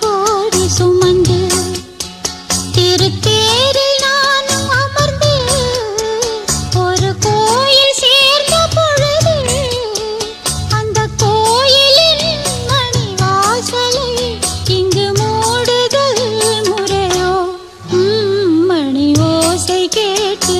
கோடி சுமந்து திருத்தேரில் நானும் அமர்ந்து ஒரு கோயில் சேர்ந்த பொழுது அந்த கோயிலின் மணி வாசலை இங்கு மூடுதல் முறையோ? மணி ஓசை கேட்டு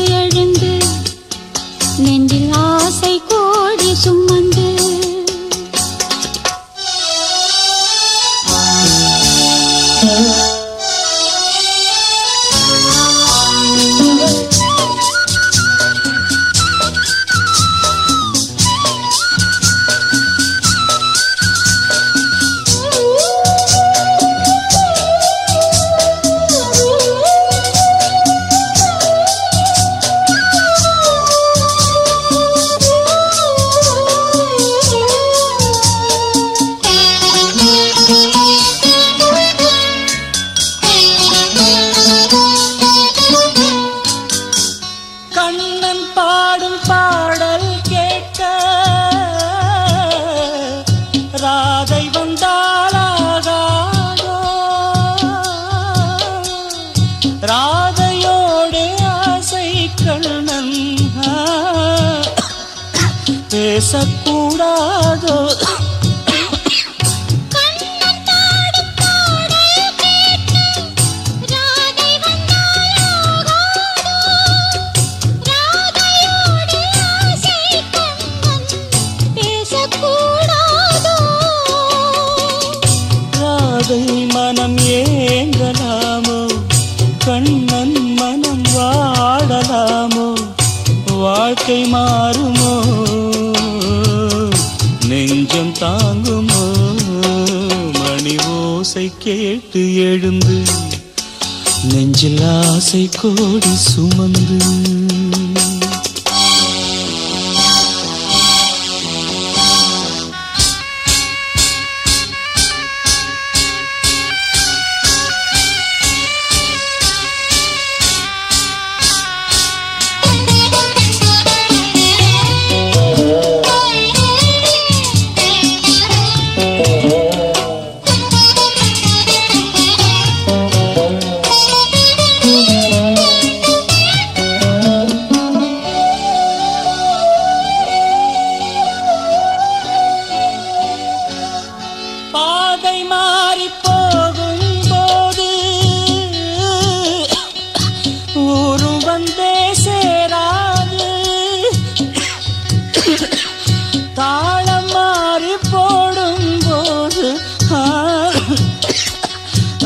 பேசக்கூடாதோ? ராதை மனம் ஏங்கலாமோ கண்ணன் மனம் வாடலாமோ? வாழ்க்கை மாறுமோ? தாங்குமோ? மணி ஓசை கேட்டு எழுந்து நெஞ்சில் ஆசை கோடி சுமந்து.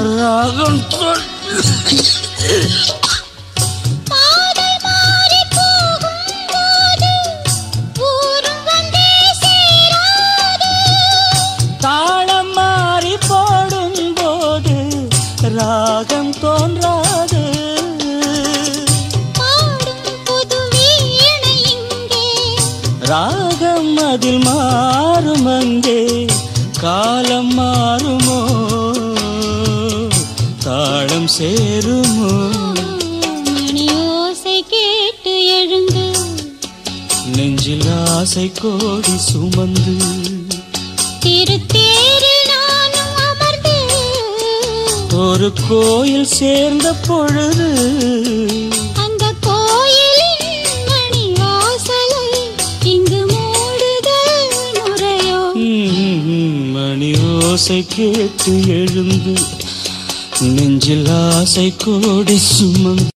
ராகம் தாளம் மாறி போடும் போது ராகம் தோன்றாது. ராகம் அதில் மாறும் அங்கே காலம் மாறுமோ? தாளம் சேருமோ? மணி ஓசை கேட்டு எழுந்து நெஞ்சில் ஆசை கோடி சுமந்து ஒரு கோயில் சேர்ந்த பொழுது அந்த வாசலை இங்கு மூடுதல் முறையோ? மணி ஓசை கேட்டு எழுந்து நெஞ்சில் ஆசை கோடி சுமந்து